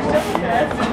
charged anymore.